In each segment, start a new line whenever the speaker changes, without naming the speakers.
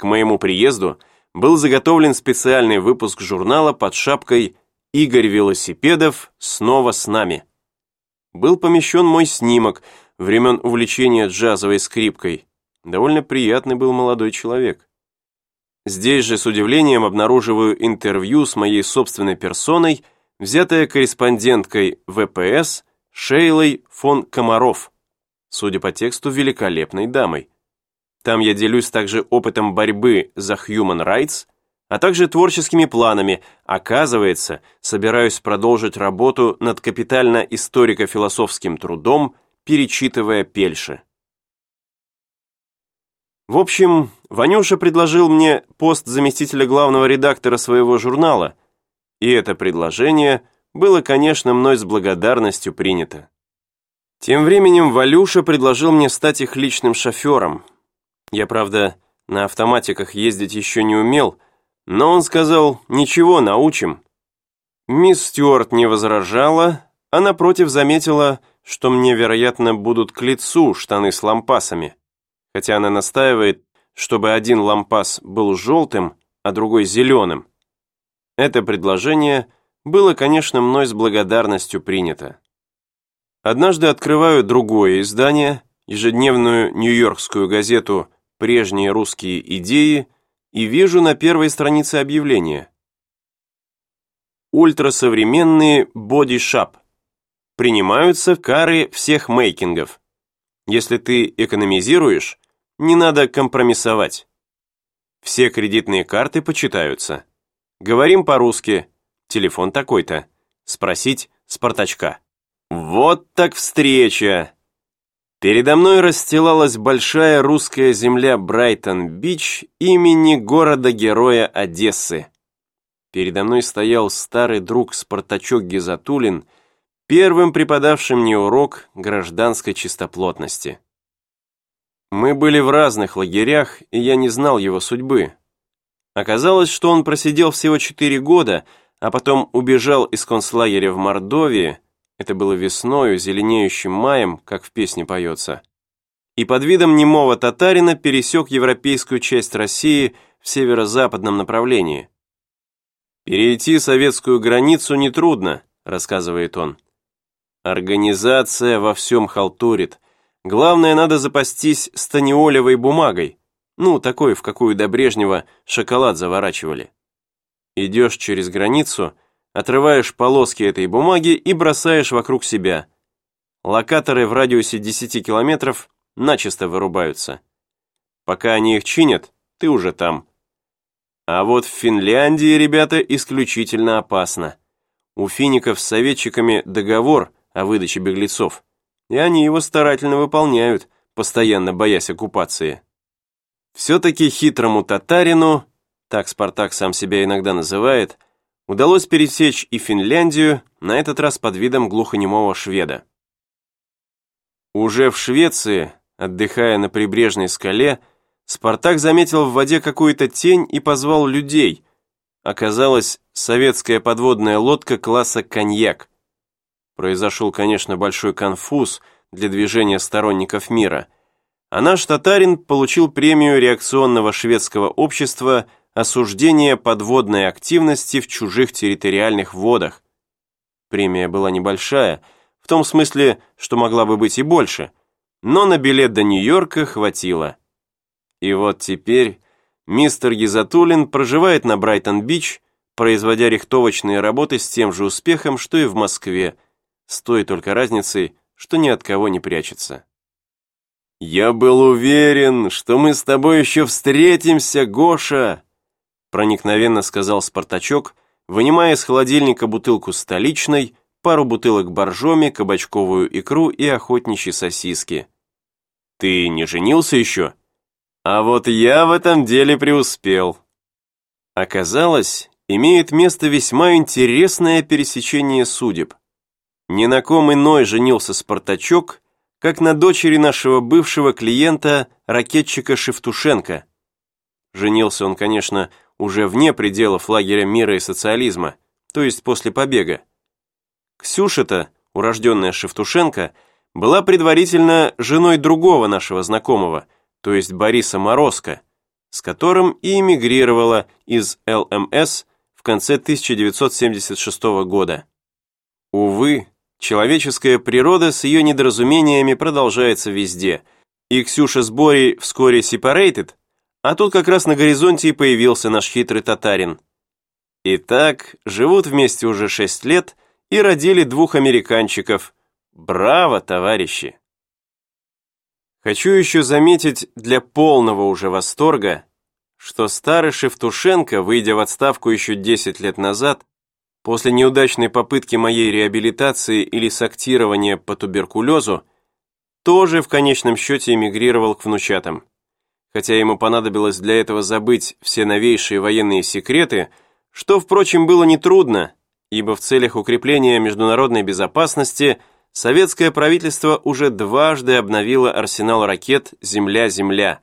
К моему приезду был заготовлен специальный выпуск журнала под шапкой «Игорь Велосипедов снова с нами». Был помещен мой снимок времен увлечения джазовой скрипкой. Довольно приятный был молодой человек. Здесь же с удивлением обнаруживаю интервью с моей собственной персоной, взятое корреспонденткой ВПС Шейлой фон Комаров, судя по тексту, великолепной дамой. Там я делюсь также опытом борьбы за human rights, а также творческими планами. Оказывается, собираюсь продолжить работу над капитально-историко-философским трудом, перечитывая Пельши. В общем, Ванюша предложил мне пост заместителя главного редактора своего журнала, и это предложение было, конечно, мной с благодарностью принято. Тем временем Валюша предложил мне стать их личным шофером. Я, правда, на автоматиках ездить еще не умел, но он сказал, ничего, научим. Мисс Стюарт не возражала, а напротив заметила, что мне, вероятно, будут к лицу штаны с лампасами хотя она настаивает, чтобы один лампас был желтым, а другой зеленым. Это предложение было, конечно, мной с благодарностью принято. Однажды открываю другое издание, ежедневную нью-йоркскую газету «Прежние русские идеи» и вижу на первой странице объявление. Ультрасовременные бодишап. Принимаются кары всех мейкингов. Если ты экономизируешь, не надо компромиссовать. Все кредитные карты почитаются. Говорим по-русски. Телефон такой-то. Спросить Спартачка. Вот так встреча! Передо мной расстилалась большая русская земля Брайтон-Бич имени города-героя Одессы. Передо мной стоял старый друг Спартачок Гизатулин, первым преподавший мне урок гражданской чистоплотности. Мы были в разных лагерях, и я не знал его судьбы. Оказалось, что он просидел всего четыре года, а потом убежал из концлагеря в Мордовии, это было весною, зеленеющим маем, как в песне поется, и под видом немого татарина пересек европейскую часть России в северо-западном направлении. «Перейти советскую границу нетрудно», — рассказывает он. «Организация во всем халтурит», Главное, надо запастись станиолевой бумагой, ну, такой, в какую до Брежнева шоколад заворачивали. Идешь через границу, отрываешь полоски этой бумаги и бросаешь вокруг себя. Локаторы в радиусе 10 километров начисто вырубаются. Пока они их чинят, ты уже там. А вот в Финляндии, ребята, исключительно опасно. У фиников с советчиками договор о выдаче беглецов и они его старательно выполняют, постоянно боясь оккупации. Все-таки хитрому татарину, так Спартак сам себя иногда называет, удалось пересечь и Финляндию, на этот раз под видом глухонемого шведа. Уже в Швеции, отдыхая на прибрежной скале, Спартак заметил в воде какую-то тень и позвал людей. Оказалось, советская подводная лодка класса «Коньяк». Произошел, конечно, большой конфуз для движения сторонников мира, а наш татарин получил премию реакционного шведского общества «Осуждение подводной активности в чужих территориальных водах». Премия была небольшая, в том смысле, что могла бы быть и больше, но на билет до Нью-Йорка хватило. И вот теперь мистер Гизатулин проживает на Брайтон-Бич, производя рихтовочные работы с тем же успехом, что и в Москве, с той только разницей, что ни от кого не прячется. «Я был уверен, что мы с тобой еще встретимся, Гоша!» Проникновенно сказал Спартачок, вынимая из холодильника бутылку столичной, пару бутылок боржоми, кабачковую икру и охотничьи сосиски. «Ты не женился еще?» «А вот я в этом деле преуспел». Оказалось, имеет место весьма интересное пересечение судеб. Ни на ком иной женился Спартачок, как на дочери нашего бывшего клиента, ракетчика Шевтушенко. Женился он, конечно, уже вне пределов лагеря мира и социализма, то есть после побега. Ксюша-то, урожденная Шевтушенко, была предварительно женой другого нашего знакомого, то есть Бориса Морозко, с которым и эмигрировала из ЛМС в конце 1976 года. Увы, человеческая природа с ее недоразумениями продолжается везде, и Ксюша с Борей вскоре сепарейтед, а тут как раз на горизонте и появился наш хитрый татарин. Итак, живут вместе уже шесть лет и родили двух американчиков. Браво, товарищи! Хочу еще заметить для полного уже восторга, что старый Шевтушенко, выйдя в отставку еще 10 лет назад, после неудачной попытки моей реабилитации или сактирования по туберкулезу, тоже в конечном счете эмигрировал к внучатам. Хотя ему понадобилось для этого забыть все новейшие военные секреты, что, впрочем, было нетрудно, ибо в целях укрепления международной безопасности – советское правительство уже дважды обновило арсенал ракет «Земля-Земля»,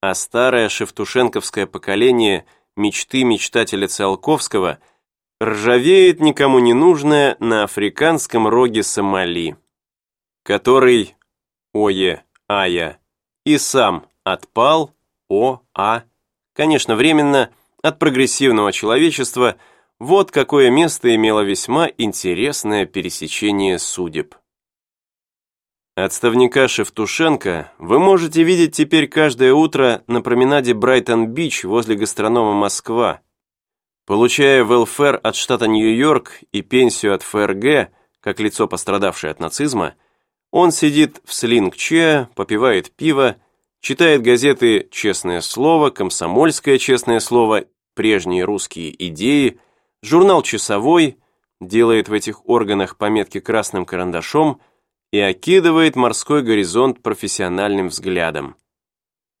а старое шевтушенковское поколение мечты мечтателя Циолковского ржавеет никому не нужное на африканском роге Сомали, который, ое, ая, и сам отпал, о, а, конечно, временно, от прогрессивного человечества – вот какое место имело весьма интересное пересечение судеб. Отставника Шевтушенко вы можете видеть теперь каждое утро на променаде Брайтон-Бич возле гастронома «Москва». Получая велфер от штата Нью-Йорк и пенсию от ФРГ, как лицо, пострадавшее от нацизма, он сидит в слинг-че, попивает пиво, читает газеты «Честное слово», «Комсомольское честное слово», «Прежние русские идеи», Журнал «Часовой» делает в этих органах пометки красным карандашом и окидывает морской горизонт профессиональным взглядом.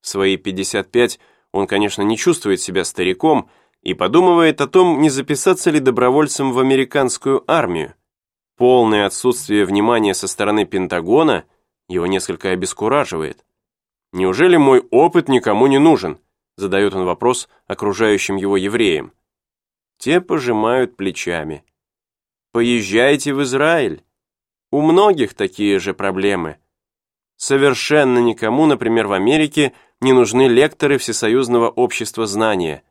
В свои 55 он, конечно, не чувствует себя стариком и подумывает о том, не записаться ли добровольцем в американскую армию. Полное отсутствие внимания со стороны Пентагона его несколько обескураживает. «Неужели мой опыт никому не нужен?» задает он вопрос окружающим его евреям. Те пожимают плечами. Поезжайте в Израиль. У многих такие же проблемы. Совершенно никому, например, в Америке, не нужны лекторы Всесоюзного общества знания.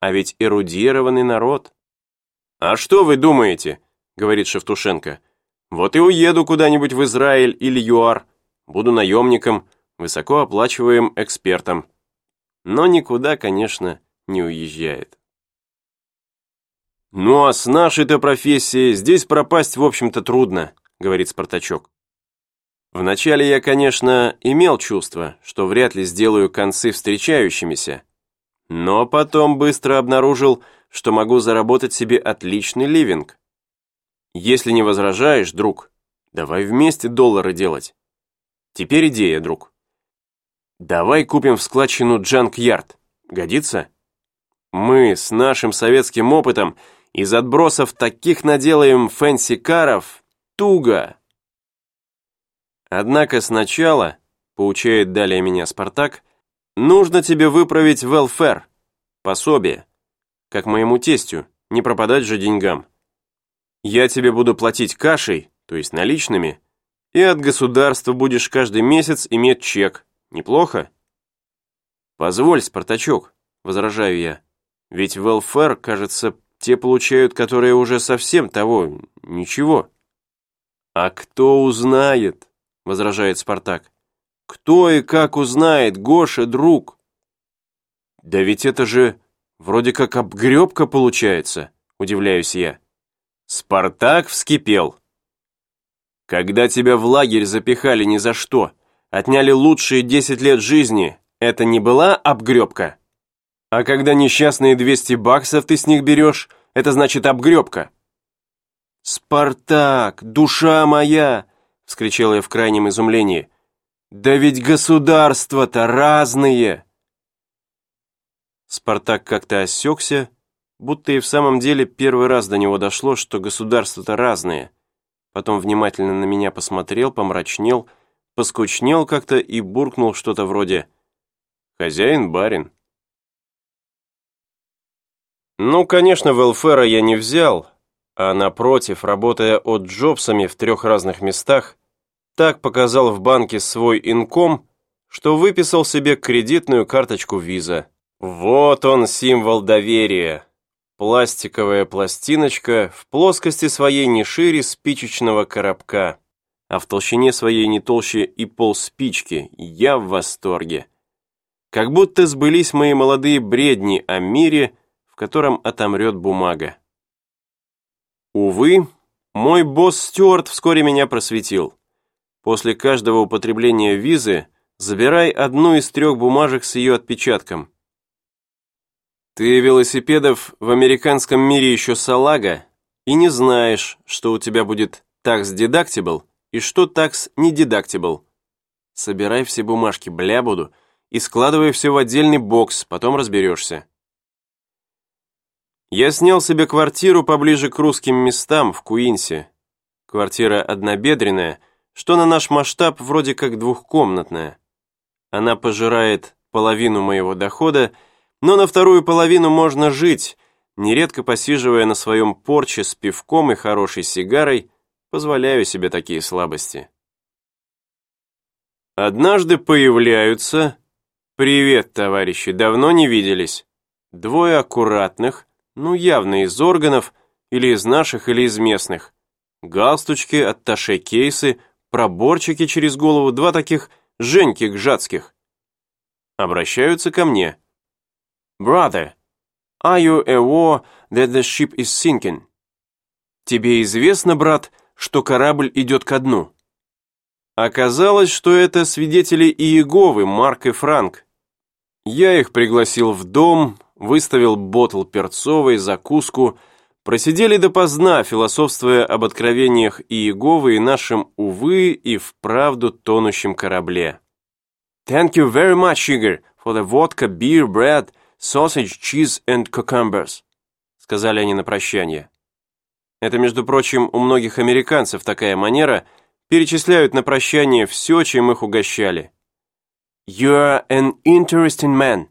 А ведь эрудированный народ. «А что вы думаете?» — говорит Шевтушенко. «Вот и уеду куда-нибудь в Израиль или ЮАР. Буду наемником, высокооплачиваемым экспертом». Но никуда, конечно, не уезжает. «Ну а с нашей-то профессией здесь пропасть, в общем-то, трудно», — говорит Спартачок. Вначале я, конечно, имел чувство, что вряд ли сделаю концы встречающимися, но потом быстро обнаружил, что могу заработать себе отличный ливинг. Если не возражаешь, друг, давай вместе доллары делать. Теперь идея, друг. Давай купим в складчину Джанк-Ярд. Годится? Мы с нашим советским опытом из отбросов таких наделаем фэнси-каров туго. Однако сначала, поучает далее меня Спартак, нужно тебе выправить велфер, пособие, как моему тестю, не пропадать же деньгам. Я тебе буду платить кашей, то есть наличными, и от государства будешь каждый месяц иметь чек. Неплохо? Позволь, Спартачок, возражаю я, ведь велфер, кажется, те получают, которые уже совсем того, ничего. А кто узнает, возражает Спартак. Кто и как узнает, Гоша, друг? Да ведь это же вроде как обгребка получается, удивляюсь я. Спартак вскипел. Когда тебя в лагерь запихали ни за что, отняли лучшие десять лет жизни, это не была обгребка? А когда несчастные 200 баксов ты с них берешь, это значит обгребка. «Спартак, душа моя!» — вскричал я в крайнем изумлении. «Да ведь государства-то разные!» Спартак как-то осекся, будто и в самом деле первый раз до него дошло, что государства-то разные. Потом внимательно на меня посмотрел, помрачнел, поскучнел как-то и буркнул что-то вроде «Хозяин-барин». Ну, конечно, велфера я не взял, а напротив, работая от Джобсами в трех разных местах, так показал в банке свой инком, что выписал себе кредитную карточку виза. Вот он, символ доверия. Пластиковая пластиночка в плоскости своей не шире спичечного коробка, а в толщине своей не толще и пол спички. Я в восторге. Как будто сбылись мои молодые бредни о мире, в котором отомрет бумага. Увы, мой босс Стюарт вскоре меня просветил. После каждого употребления визы забирай одну из трех бумажек с ее отпечатком. Ты велосипедов в американском мире еще салага и не знаешь, что у тебя будет tax deductible и что tax не deductible. Собирай все бумажки, бля буду, и складывай все в отдельный бокс, потом разберешься. Я снял себе квартиру поближе к русским местам в Куинсе. Квартира однобедренная, что на наш масштаб вроде как двухкомнатная. Она пожирает половину моего дохода, но на вторую половину можно жить, нередко посиживая на своем порче с пивком и хорошей сигарой, позволяю себе такие слабости. Однажды появляются... «Привет, товарищи, давно не виделись». Двое аккуратных, ну явно из органов, или из наших, или из местных. Галстучки, атташе-кейсы, проборчики через голову, два таких Женьки Гжатских. Обращаются ко мне. «Brother, are you aware that the ship is sinking?» «Тебе известно, брат, что корабль идет ко дну?» Оказалось, что это свидетели Иеговы, Марк и Франк. Я их пригласил в дом, выставил ботл перцовой, закуску, просидели допоздна, философствуя об откровениях Иеговы и нашем, увы, и вправду тонущем корабле. «Thank you very much, Игорь, for the vodka, beer, bread, sausage, cheese and cucumbers», сказали они на прощание. Это, между прочим, у многих американцев такая манера, перечисляют на прощание все, чем их угощали. «You're an interesting man.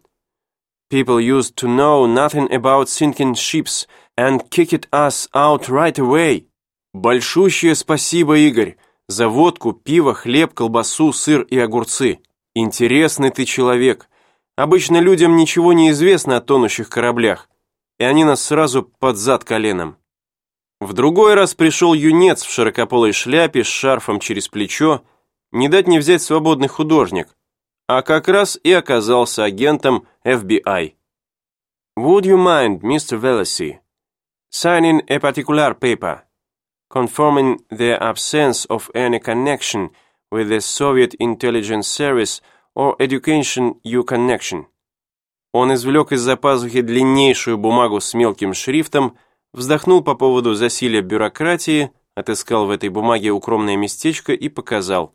People used to know nothing about sinking ships and kicked us out right away. Большущее спасибо, Игорь, за водку, пиво, хлеб, колбасу, сыр и огурцы. Интересный ты человек. Обычно людям ничего не известно о тонущих кораблях, и они нас сразу под зад коленом. В другой раз пришел юнец в широкополой шляпе с шарфом через плечо, не дать не взять свободный художник, а как раз и оказался агентом FBI. Would you mind, Mr. Velasy, signing a particular paper, confirming the absence of any connection with the Soviet Intelligence Service or Education U Connection. Он извлек из-за пазухи длиннейшую бумагу с мелким шрифтом, вздохнул по поводу засилия бюрократии, отыскал в этой бумаге укромное местечко и показал.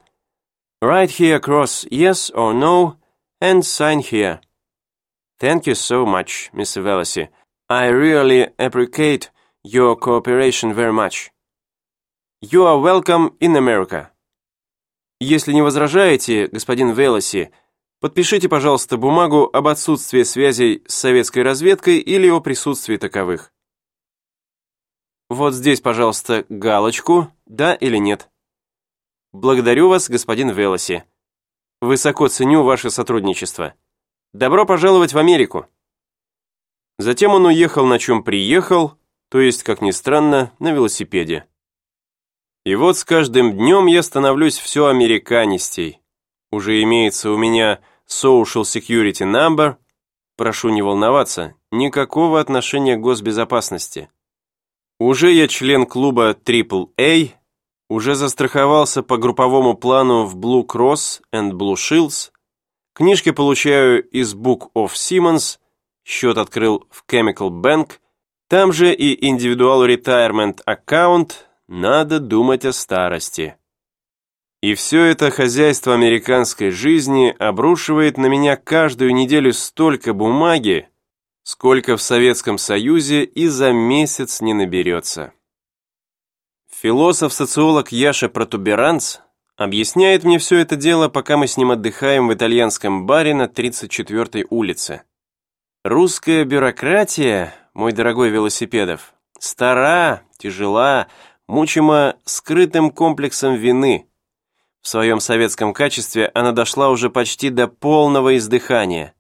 Write here cross yes or no and sign here. Thank you so much, Mr. Velasy. I really appreciate your cooperation very much. You are welcome in America. Если не возражаете, господин Велоси, подпишите, пожалуйста, бумагу об отсутствии связей с советской разведкой или о присутствии таковых. Вот здесь, пожалуйста, галочку, да или нет. Благодарю вас, господин Велоси. Высоко ценю ваше сотрудничество. Добро пожаловать в Америку. Затем он уехал на чем приехал, то есть, как ни странно, на велосипеде. И вот с каждым днем я становлюсь все американистей. Уже имеется у меня Social Security Number. Прошу не волноваться, никакого отношения к госбезопасности. Уже я член клуба AAA, уже застраховался по групповому плану в Blue Cross and Blue Shields, книжки получаю из Book of Siemens, счет открыл в Chemical Bank, там же и Individual Retirement Account – надо думать о старости. И все это хозяйство американской жизни обрушивает на меня каждую неделю столько бумаги, сколько в Советском Союзе и за месяц не наберется. Философ-социолог Яша Протуберанц объясняет мне все это дело, пока мы с ним отдыхаем в итальянском баре на 34-й улице. Русская бюрократия, мой дорогой велосипедов, стара, тяжела, мучима скрытым комплексом вины. В своем советском качестве она дошла уже почти до полного издыхания.